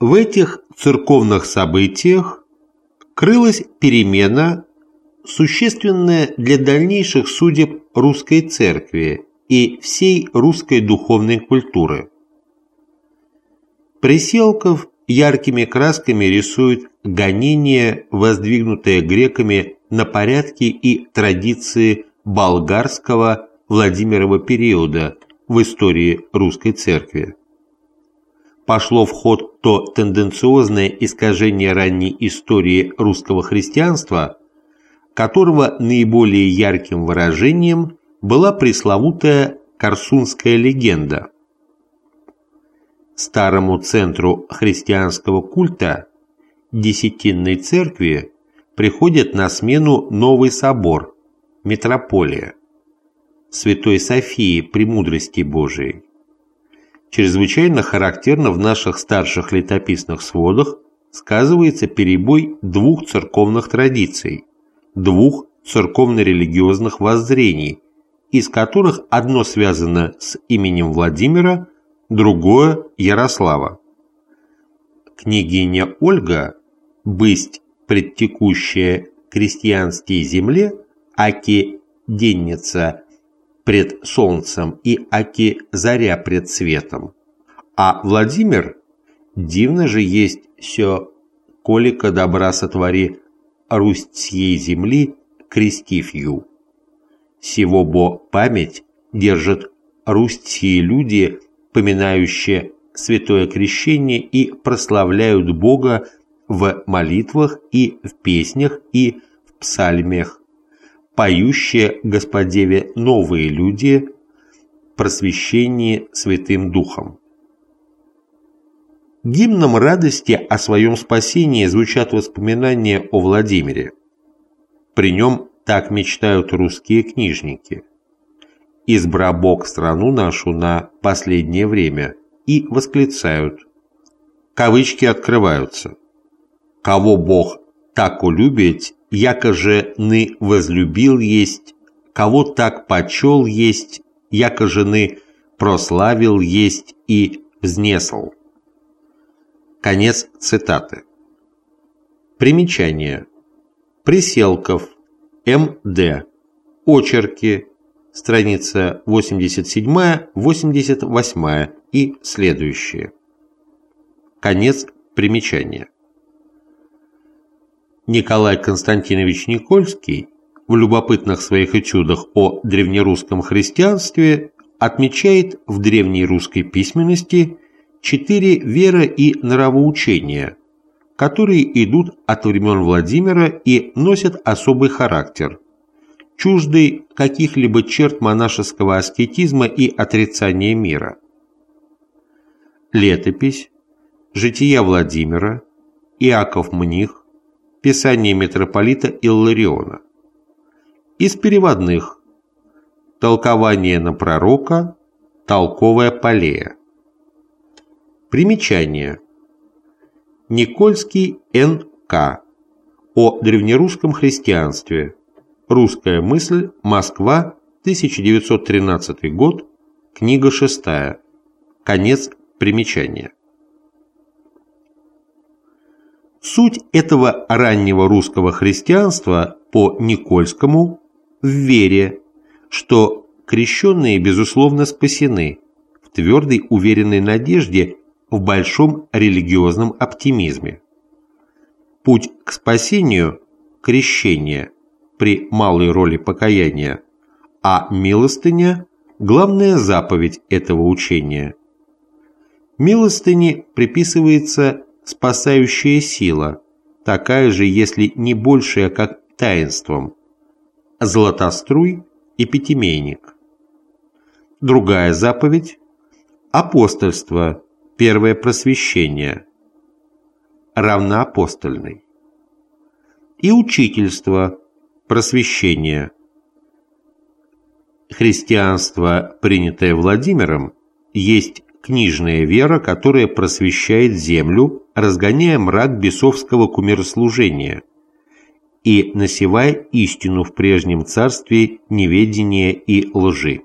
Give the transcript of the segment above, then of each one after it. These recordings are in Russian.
В этих церковных событиях крылась перемена, существенная для дальнейших судеб русской церкви и всей русской духовной культуры. Приселков яркими красками рисует гонение, воздвигнутое греками на порядки и традиции болгарского Владимирова периода в истории русской церкви. Пошло в ход то тенденциозное искажение ранней истории русского христианства, которого наиболее ярким выражением была пресловутая Корсунская легенда. Старому центру христианского культа, Десятинной церкви, приходит на смену новый собор, метрополия, Святой Софии Премудрости Божией. Чрезвычайно характерно в наших старших летописных сводах сказывается перебой двух церковных традиций, двух церковно-религиозных воззрений, из которых одно связано с именем Владимира, другое – Ярослава. Княгиня Ольга, бысть предтекущая крестьянской земле, аки денница пред солнцем и аки заря пред светом. А Владимир, дивно же есть все, колика добра сотвори, Русь сей земли, крестив ю. Сего бо память держит Русь сие люди, поминающие святое крещение и прославляют Бога в молитвах и в песнях и в псальмях, поющие Господеве новые люди, просвещение Святым Духом. Гимном радости о своем спасении звучат воспоминания о Владимире. При нем так мечтают русские книжники. «Избра Бог страну нашу на последнее время» и восклицают. Кавычки открываются. «Кого Бог так улюбить, яко же ны возлюбил есть, кого так почел есть, яко же ны прославил есть и взнесл». Конец цитаты. Примечание. Приселков. М.Д. Очерки. Страница 87-88 и следующие. Конец примечания. Николай Константинович Никольский в любопытных своих этюдах о древнерусском христианстве отмечает в древней русской письменности четыре вера и нравоучения, которые идут от времен Владимира и носят особый характер, чуждый каких-либо черт монашеского аскетизма и отрицания мира. Летопись, жития Владимира, Иаков Мних, Писание митрополита Иллариона. Из переводных Толкование на пророка, Толковая полея. Примечание. Никольский Н.К. О древнерусском христианстве. Русская мысль. Москва. 1913 год. Книга 6. Конец примечания. Суть этого раннего русского христианства по Никольскому в вере, что крещенные безусловно спасены, в твердой уверенной надежде в большом религиозном оптимизме. Путь к спасению – крещение при малой роли покаяния, а милостыня – главная заповедь этого учения. Милостыне приписывается спасающая сила, такая же, если не большая, как таинством, златоструй и пятимейник. Другая заповедь – апостольство – Первое просвещение равноапостольный. И учительство, просвещение. Христианство, принятое Владимиром, есть книжная вера, которая просвещает землю, разгоняя мрак бесовского кумирослужения и насевая истину в прежнем царстве неведения и лжи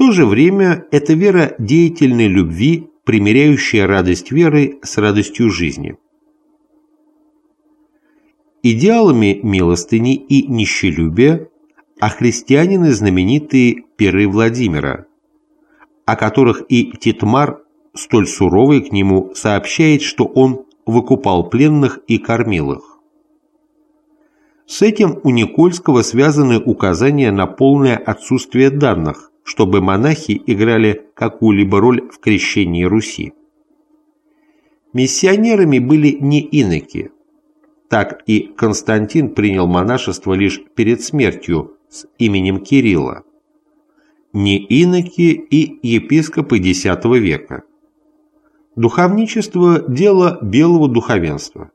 то же время это вера деятельной любви, примиряющая радость веры с радостью жизни. Идеалами милостыни и нищелюбия а христианины знаменитые перы Владимира, о которых и Титмар, столь суровый к нему, сообщает, что он выкупал пленных и кормил их. С этим у Никольского связаны указания на полное отсутствие данных, чтобы монахи играли какую-либо роль в крещении Руси. Миссионерами были не иноки. Так и Константин принял монашество лишь перед смертью с именем Кирилла. Не иноки и епископы X века. Духовничество – дело белого духовенства.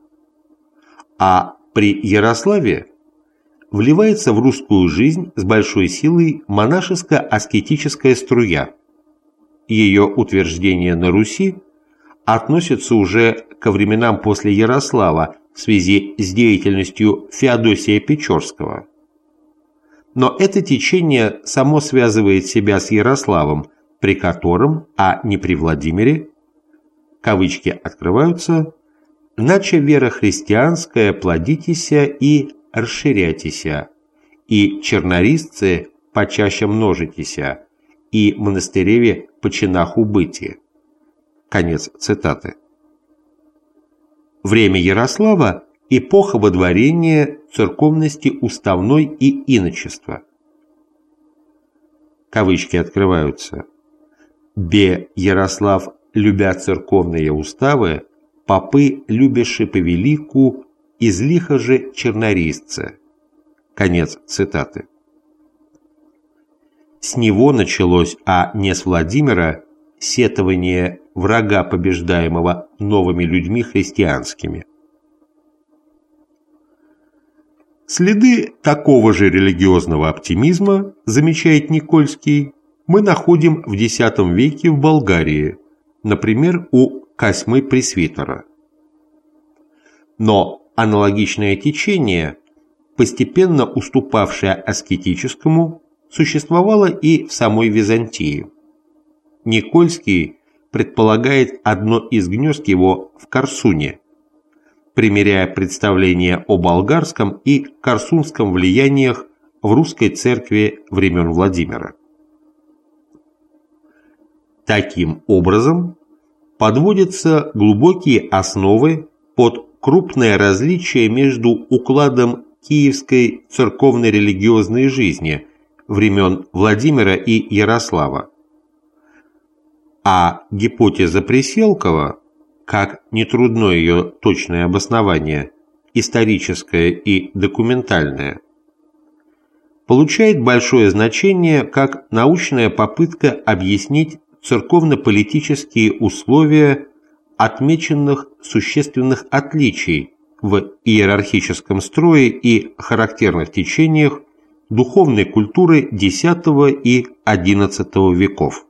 А при Ярославе вливается в русскую жизнь с большой силой монашеско-аскетическая струя. Ее утверждение на Руси относится уже ко временам после Ярослава в связи с деятельностью Феодосия Печорского. Но это течение само связывает себя с Ярославом, при котором, а не при Владимире, кавычки открываются, «наче вера христианская плодитеся и расширяйтеся, и чернорисцы почаще множитеся, и монастыреве по чинах убытия». Конец цитаты. Время Ярослава – эпоха водворения церковности уставной и иночества. Кавычки открываются. «Бе Ярослав любя церковные уставы, попы любяши повелику, излиха же чернорисца». Конец цитаты. С него началось, а не с Владимира, сетование врага побеждаемого новыми людьми христианскими. Следы такого же религиозного оптимизма, замечает Никольский, мы находим в X веке в Болгарии, например, у Косьмы Пресвитера. Но аналогичное течение, постепенно уступавшее аскетическому, существовало и в самой Византии. Никольский предполагает одно из гнезд его в Корсуне, примеряя представления о болгарском и корсунском влияниях в русской церкви времен Владимира. Таким образом, подводятся глубокие основы под крупное различие между укладом киевской церковно-религиозной жизни времен Владимира и Ярослава, а гипотеза Преселкова как нетрудно ее точное обоснование, историческое и документальное, получает большое значение как научная попытка объяснить церковно-политические условия отмеченных существенных отличий в иерархическом строе и характерных течениях духовной культуры X и XI веков.